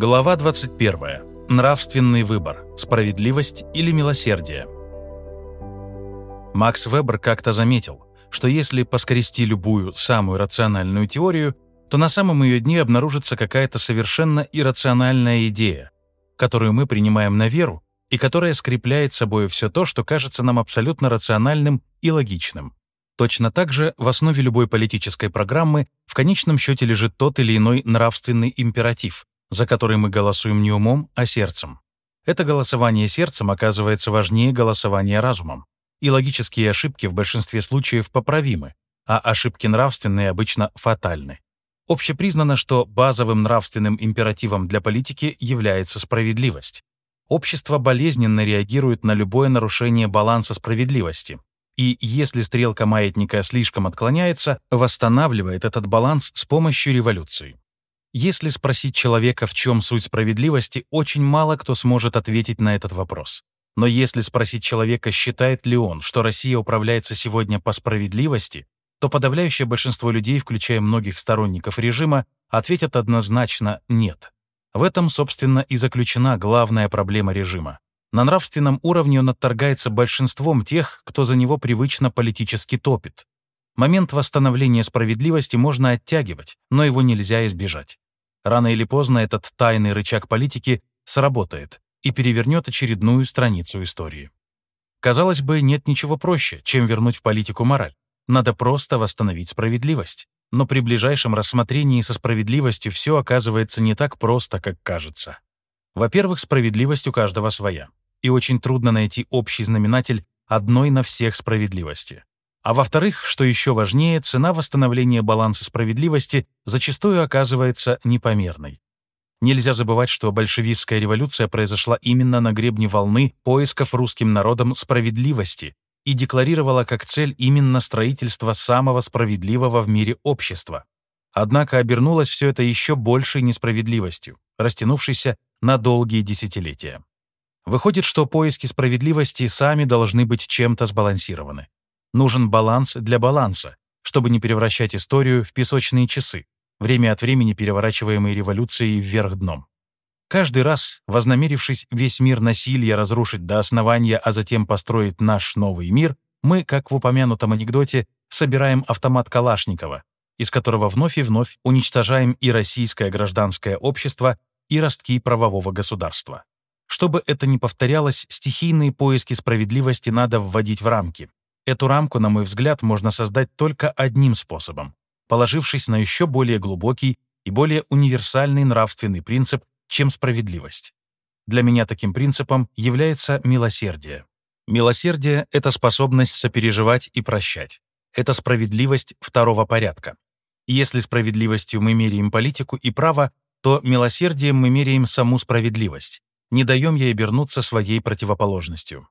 Глава 21. Нравственный выбор. Справедливость или милосердие. Макс Вебер как-то заметил, что если поскрести любую самую рациональную теорию, то на самом ее дне обнаружится какая-то совершенно иррациональная идея, которую мы принимаем на веру и которая скрепляет собой все то, что кажется нам абсолютно рациональным и логичным. Точно так же в основе любой политической программы в конечном счете лежит тот или иной нравственный императив, за который мы голосуем не умом, а сердцем. Это голосование сердцем оказывается важнее голосования разумом, и логические ошибки в большинстве случаев поправимы, а ошибки нравственные обычно фатальны. Общепризнано, что базовым нравственным императивом для политики является справедливость. Общество болезненно реагирует на любое нарушение баланса справедливости, и если стрелка маятника слишком отклоняется, восстанавливает этот баланс с помощью революции. Если спросить человека, в чем суть справедливости, очень мало кто сможет ответить на этот вопрос. Но если спросить человека, считает ли он, что Россия управляется сегодня по справедливости, то подавляющее большинство людей, включая многих сторонников режима, ответят однозначно «нет». В этом, собственно, и заключена главная проблема режима. На нравственном уровне он отторгается большинством тех, кто за него привычно политически топит. Момент восстановления справедливости можно оттягивать, но его нельзя избежать. Рано или поздно этот тайный рычаг политики сработает и перевернет очередную страницу истории. Казалось бы, нет ничего проще, чем вернуть в политику мораль. Надо просто восстановить справедливость. Но при ближайшем рассмотрении со справедливостью все оказывается не так просто, как кажется. Во-первых, справедливость у каждого своя. И очень трудно найти общий знаменатель одной на всех справедливости. А во-вторых, что еще важнее, цена восстановления баланса справедливости зачастую оказывается непомерной. Нельзя забывать, что большевистская революция произошла именно на гребне волны поисков русским народом справедливости и декларировала как цель именно строительство самого справедливого в мире общества. Однако обернулось все это еще большей несправедливостью, растянувшейся на долгие десятилетия. Выходит, что поиски справедливости сами должны быть чем-то сбалансированы. Нужен баланс для баланса, чтобы не превращать историю в песочные часы, время от времени переворачиваемые революцией вверх дном. Каждый раз, вознамерившись весь мир насилия разрушить до основания, а затем построить наш новый мир, мы, как в упомянутом анекдоте, собираем автомат Калашникова, из которого вновь и вновь уничтожаем и российское гражданское общество, и ростки правового государства. Чтобы это не повторялось, стихийные поиски справедливости надо вводить в рамки, Эту рамку, на мой взгляд, можно создать только одним способом, положившись на еще более глубокий и более универсальный нравственный принцип, чем справедливость. Для меня таким принципом является милосердие. Милосердие — это способность сопереживать и прощать. Это справедливость второго порядка. если справедливостью мы меряем политику и право, то милосердием мы меряем саму справедливость. Не даем ей обернуться своей противоположностью.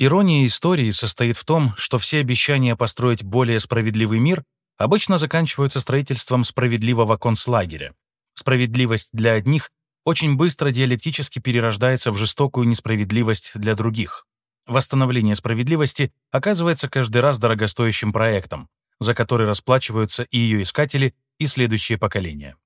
Ирония истории состоит в том, что все обещания построить более справедливый мир обычно заканчиваются строительством справедливого концлагеря. Справедливость для одних очень быстро диалектически перерождается в жестокую несправедливость для других. Восстановление справедливости оказывается каждый раз дорогостоящим проектом, за который расплачиваются и ее искатели, и следующие поколения.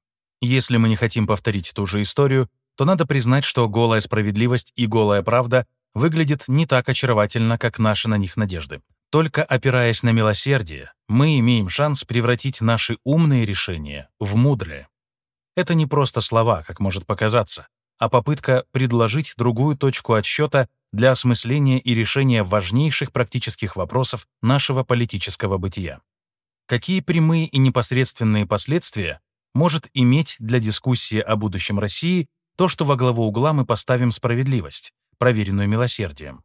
Если мы не хотим повторить ту же историю, то надо признать, что голая справедливость и голая правда выглядит не так очаровательно, как наши на них надежды. Только опираясь на милосердие, мы имеем шанс превратить наши умные решения в мудрые. Это не просто слова, как может показаться, а попытка предложить другую точку отсчета для осмысления и решения важнейших практических вопросов нашего политического бытия. Какие прямые и непосредственные последствия может иметь для дискуссии о будущем России то, что во главу угла мы поставим справедливость, проверенную милосердием.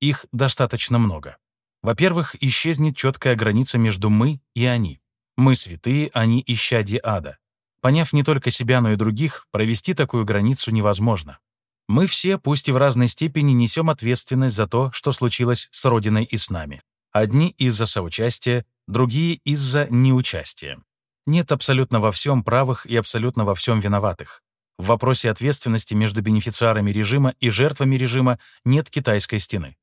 Их достаточно много. Во-первых, исчезнет четкая граница между «мы» и «они». Мы святые, они исчадие ада. Поняв не только себя, но и других, провести такую границу невозможно. Мы все, пусть и в разной степени, несем ответственность за то, что случилось с Родиной и с нами. Одни из-за соучастия, другие из-за неучастия. Нет абсолютно во всем правых и абсолютно во всем виноватых. В вопросе ответственности между бенефициарами режима и жертвами режима нет китайской стены.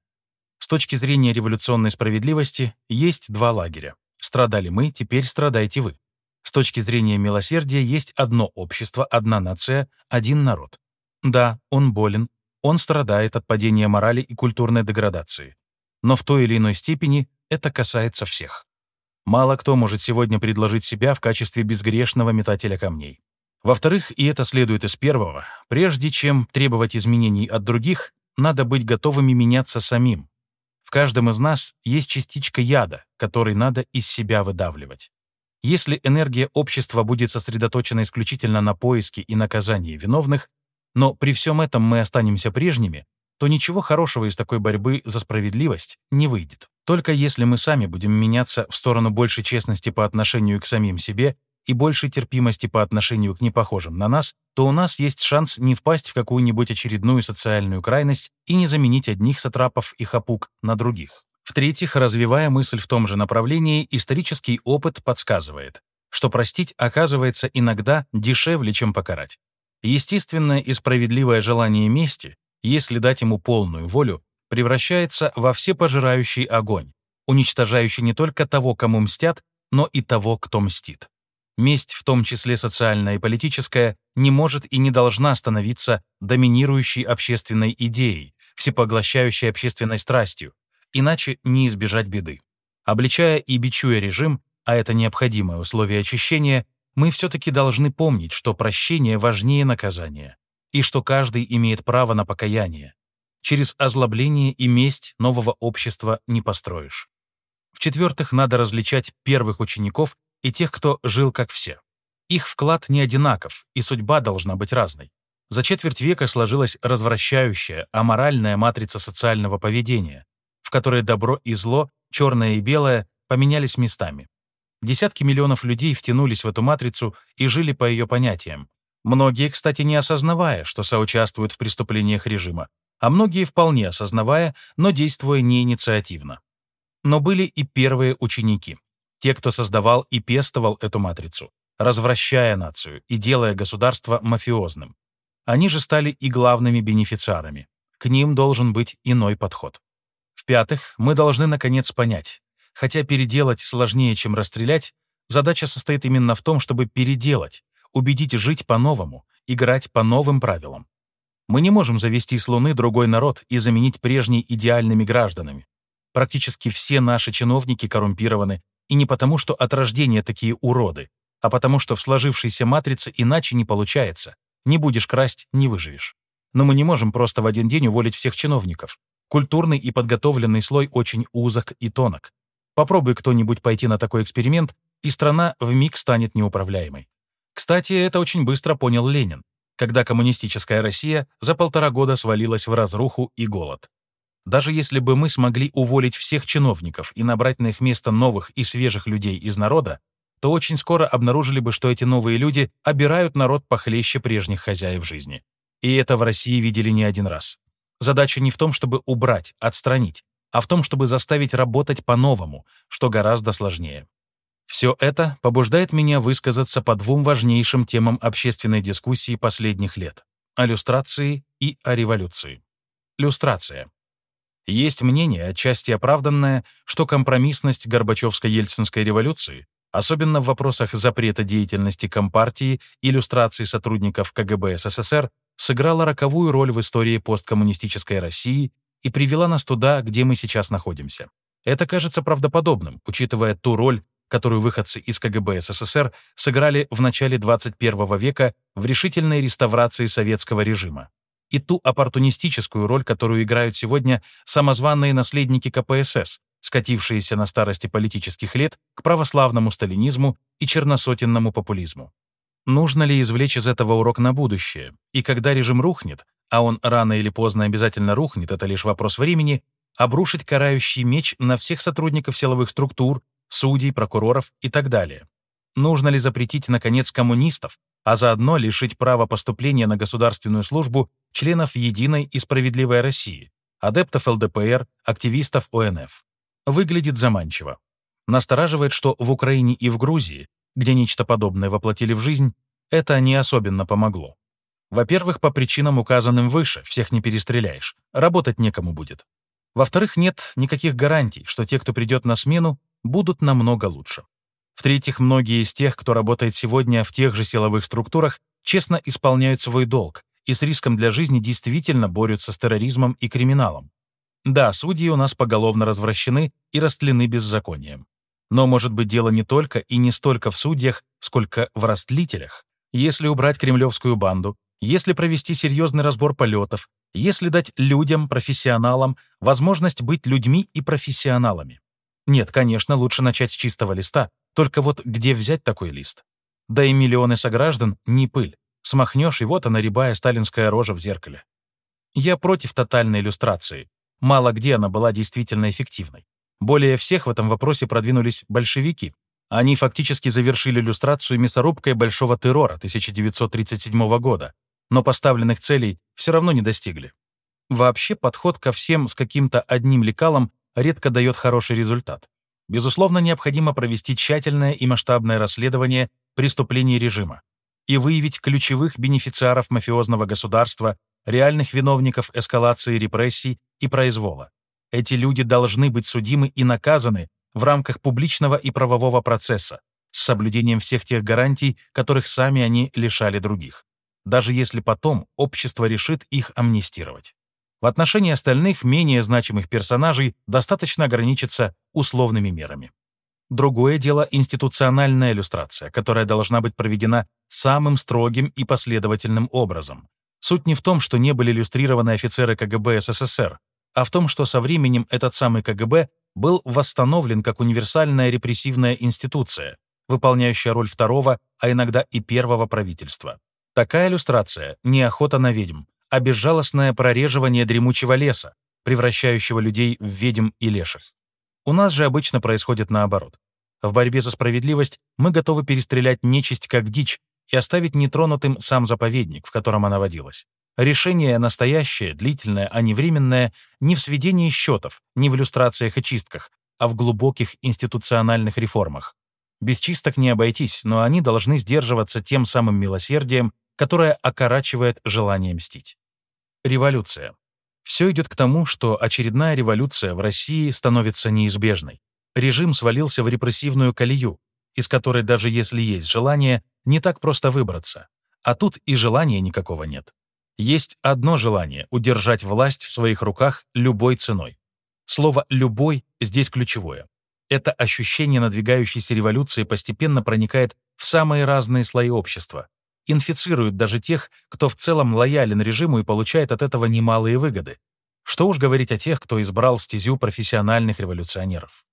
С точки зрения революционной справедливости есть два лагеря. Страдали мы, теперь страдайте вы. С точки зрения милосердия есть одно общество, одна нация, один народ. Да, он болен, он страдает от падения морали и культурной деградации. Но в той или иной степени это касается всех. Мало кто может сегодня предложить себя в качестве безгрешного метателя камней. Во-вторых, и это следует из первого, прежде чем требовать изменений от других, надо быть готовыми меняться самим. В каждом из нас есть частичка яда, который надо из себя выдавливать. Если энергия общества будет сосредоточена исключительно на поиске и наказании виновных, но при всем этом мы останемся прежними, то ничего хорошего из такой борьбы за справедливость не выйдет. Только если мы сами будем меняться в сторону большей честности по отношению к самим себе и большей терпимости по отношению к непохожим на нас, то у нас есть шанс не впасть в какую-нибудь очередную социальную крайность и не заменить одних сатрапов и хапук на других. В-третьих, развивая мысль в том же направлении, исторический опыт подсказывает, что простить оказывается иногда дешевле, чем покарать. Естественное и справедливое желание мести, если дать ему полную волю, превращается во всепожирающий огонь, уничтожающий не только того, кому мстят, но и того, кто мстит. Месть, в том числе социальная и политическая, не может и не должна становиться доминирующей общественной идеей, всепоглощающей общественной страстью, иначе не избежать беды. Обличая и бичуя режим, а это необходимое условие очищения, мы все-таки должны помнить, что прощение важнее наказания, и что каждый имеет право на покаяние. Через озлобление и месть нового общества не построишь. В-четвертых, надо различать первых учеников и тех, кто жил как все. Их вклад не одинаков, и судьба должна быть разной. За четверть века сложилась развращающая, аморальная матрица социального поведения, в которой добро и зло, черное и белое, поменялись местами. Десятки миллионов людей втянулись в эту матрицу и жили по ее понятиям. Многие, кстати, не осознавая, что соучаствуют в преступлениях режима, а многие вполне осознавая, но действуя неинициативно. Но были и первые ученики, те, кто создавал и пестовал эту матрицу, развращая нацию и делая государство мафиозным. Они же стали и главными бенефициарами. К ним должен быть иной подход. В-пятых, мы должны наконец понять, Хотя переделать сложнее, чем расстрелять, задача состоит именно в том, чтобы переделать, убедить жить по-новому, играть по новым правилам. Мы не можем завести с Луны другой народ и заменить прежний идеальными гражданами. Практически все наши чиновники коррумпированы, и не потому, что от рождения такие уроды, а потому, что в сложившейся матрице иначе не получается. Не будешь красть — не выживешь. Но мы не можем просто в один день уволить всех чиновников. Культурный и подготовленный слой очень узок и тонок. Попробуй кто-нибудь пойти на такой эксперимент, и страна вмиг станет неуправляемой. Кстати, это очень быстро понял Ленин, когда коммунистическая Россия за полтора года свалилась в разруху и голод. Даже если бы мы смогли уволить всех чиновников и набрать на их место новых и свежих людей из народа, то очень скоро обнаружили бы, что эти новые люди обирают народ похлеще прежних хозяев жизни. И это в России видели не один раз. Задача не в том, чтобы убрать, отстранить, а в том, чтобы заставить работать по-новому, что гораздо сложнее. Все это побуждает меня высказаться по двум важнейшим темам общественной дискуссии последних лет — о люстрации и о революции. Люстрация. Есть мнение, отчасти оправданное, что компромиссность Горбачевско-Ельцинской революции, особенно в вопросах запрета деятельности Компартии иллюстрации сотрудников КГБ СССР, сыграла роковую роль в истории посткоммунистической России и привела нас туда, где мы сейчас находимся. Это кажется правдоподобным, учитывая ту роль, которую выходцы из КГБ СССР сыграли в начале 21 века в решительной реставрации советского режима, и ту оппортунистическую роль, которую играют сегодня самозванные наследники КПСС, скатившиеся на старости политических лет к православному сталинизму и черносотенному популизму. Нужно ли извлечь из этого урок на будущее? И когда режим рухнет, а он рано или поздно обязательно рухнет, это лишь вопрос времени, обрушить карающий меч на всех сотрудников силовых структур, судей, прокуроров и так далее. Нужно ли запретить, наконец, коммунистов, а заодно лишить права поступления на государственную службу членов Единой и Справедливой России, адептов ЛДПР, активистов ОНФ? Выглядит заманчиво. Настораживает, что в Украине и в Грузии, где нечто подобное воплотили в жизнь, это не особенно помогло. Во-первых, по причинам, указанным выше, всех не перестреляешь, работать некому будет. Во-вторых, нет никаких гарантий, что те, кто придет на смену, будут намного лучше. В-третьих, многие из тех, кто работает сегодня в тех же силовых структурах, честно исполняют свой долг и с риском для жизни действительно борются с терроризмом и криминалом. Да, судьи у нас поголовно развращены и растлены беззаконием. Но может быть дело не только и не столько в судьях, сколько в растлителях. Если убрать кремлевскую банду, если провести серьезный разбор полетов, если дать людям, профессионалам, возможность быть людьми и профессионалами. Нет, конечно, лучше начать с чистого листа, только вот где взять такой лист? Да и миллионы сограждан — не пыль. Смахнешь, и вот она рябая сталинская рожа в зеркале. Я против тотальной иллюстрации. Мало где она была действительно эффективной. Более всех в этом вопросе продвинулись большевики. Они фактически завершили иллюстрацию мясорубкой Большого террора 1937 года, но поставленных целей все равно не достигли. Вообще подход ко всем с каким-то одним лекалом редко дает хороший результат. Безусловно, необходимо провести тщательное и масштабное расследование преступлений режима и выявить ключевых бенефициаров мафиозного государства, реальных виновников эскалации репрессий и произвола. Эти люди должны быть судимы и наказаны в рамках публичного и правового процесса с соблюдением всех тех гарантий, которых сами они лишали других, даже если потом общество решит их амнистировать. В отношении остальных, менее значимых персонажей достаточно ограничиться условными мерами. Другое дело — институциональная иллюстрация, которая должна быть проведена самым строгим и последовательным образом. Суть не в том, что не были иллюстрированы офицеры КГБ СССР, а в том, что со временем этот самый КГБ был восстановлен как универсальная репрессивная институция, выполняющая роль второго, а иногда и первого правительства. Такая иллюстрация — не охота на ведьм, а безжалостное прореживание дремучего леса, превращающего людей в ведьм и леших. У нас же обычно происходит наоборот. В борьбе за справедливость мы готовы перестрелять нечисть как дичь и оставить нетронутым сам заповедник, в котором она водилась. Решение настоящее, длительное, а не временное, не в сведении счетов, не в иллюстрациях и чистках, а в глубоких институциональных реформах. Без чисток не обойтись, но они должны сдерживаться тем самым милосердием, которое окорачивает желание мстить. Революция. Все идет к тому, что очередная революция в России становится неизбежной. Режим свалился в репрессивную колею, из которой даже если есть желание, не так просто выбраться. А тут и желания никакого нет. Есть одно желание — удержать власть в своих руках любой ценой. Слово «любой» здесь ключевое. Это ощущение надвигающейся революции постепенно проникает в самые разные слои общества, инфицируют даже тех, кто в целом лоялен режиму и получает от этого немалые выгоды. Что уж говорить о тех, кто избрал стезю профессиональных революционеров.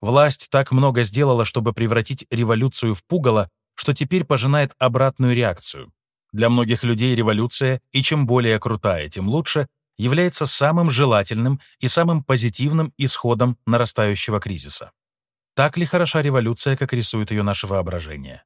Власть так много сделала, чтобы превратить революцию в пугало, что теперь пожинает обратную реакцию. Для многих людей революция, и чем более крутая, тем лучше, является самым желательным и самым позитивным исходом нарастающего кризиса. Так ли хороша революция, как рисует ее наше воображение?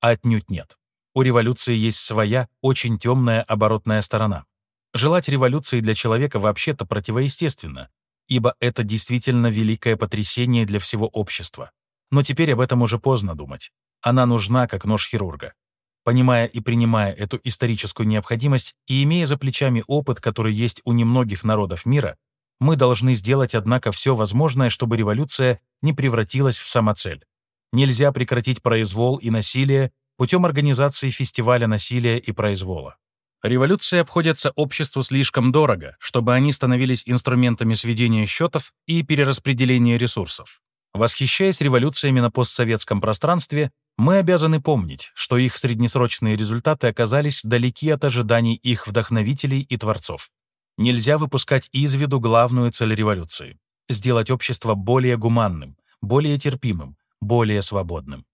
Отнюдь нет. У революции есть своя, очень темная оборотная сторона. Желать революции для человека вообще-то противоестественно, ибо это действительно великое потрясение для всего общества. Но теперь об этом уже поздно думать. Она нужна, как нож хирурга. Понимая и принимая эту историческую необходимость и имея за плечами опыт, который есть у немногих народов мира, мы должны сделать, однако, все возможное, чтобы революция не превратилась в самоцель. Нельзя прекратить произвол и насилие путем организации фестиваля насилия и произвола. Революции обходятся обществу слишком дорого, чтобы они становились инструментами сведения счетов и перераспределения ресурсов. Восхищаясь революциями на постсоветском пространстве, мы обязаны помнить, что их среднесрочные результаты оказались далеки от ожиданий их вдохновителей и творцов. Нельзя выпускать из виду главную цель революции — сделать общество более гуманным, более терпимым, более свободным.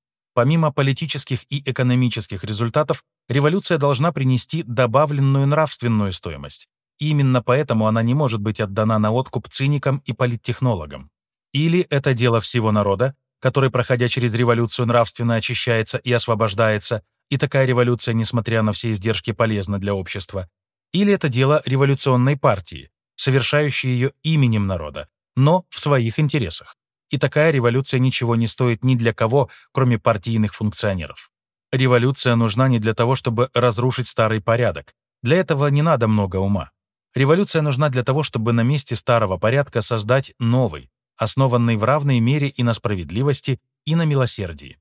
Помимо политических и экономических результатов, революция должна принести добавленную нравственную стоимость. именно поэтому она не может быть отдана на откуп циникам и политтехнологам. Или это дело всего народа, который, проходя через революцию, нравственно очищается и освобождается, и такая революция, несмотря на все издержки, полезна для общества. Или это дело революционной партии, совершающей ее именем народа, но в своих интересах и такая революция ничего не стоит ни для кого, кроме партийных функционеров. Революция нужна не для того, чтобы разрушить старый порядок. Для этого не надо много ума. Революция нужна для того, чтобы на месте старого порядка создать новый, основанный в равной мере и на справедливости, и на милосердии.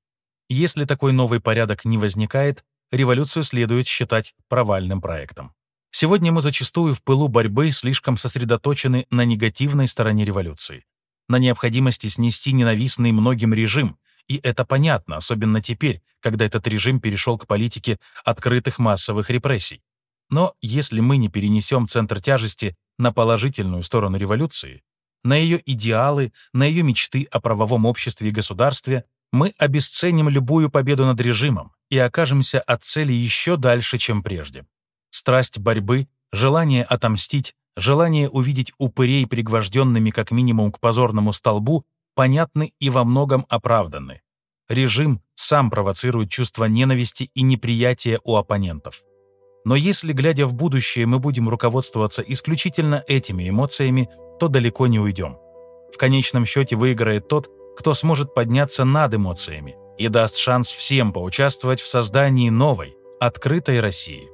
Если такой новый порядок не возникает, революцию следует считать провальным проектом. Сегодня мы зачастую в пылу борьбы слишком сосредоточены на негативной стороне революции, на необходимости снести ненавистный многим режим, и это понятно, особенно теперь, когда этот режим перешел к политике открытых массовых репрессий. Но если мы не перенесем центр тяжести на положительную сторону революции, на ее идеалы, на ее мечты о правовом обществе и государстве, мы обесценим любую победу над режимом и окажемся от цели еще дальше, чем прежде. Страсть борьбы, желание отомстить, желание увидеть упырей, пригвожденными как минимум к позорному столбу, понятны и во многом оправданы. Режим сам провоцирует чувство ненависти и неприятия у оппонентов. Но если, глядя в будущее, мы будем руководствоваться исключительно этими эмоциями, то далеко не уйдем. В конечном счете выиграет тот, кто сможет подняться над эмоциями и даст шанс всем поучаствовать в создании новой, открытой России.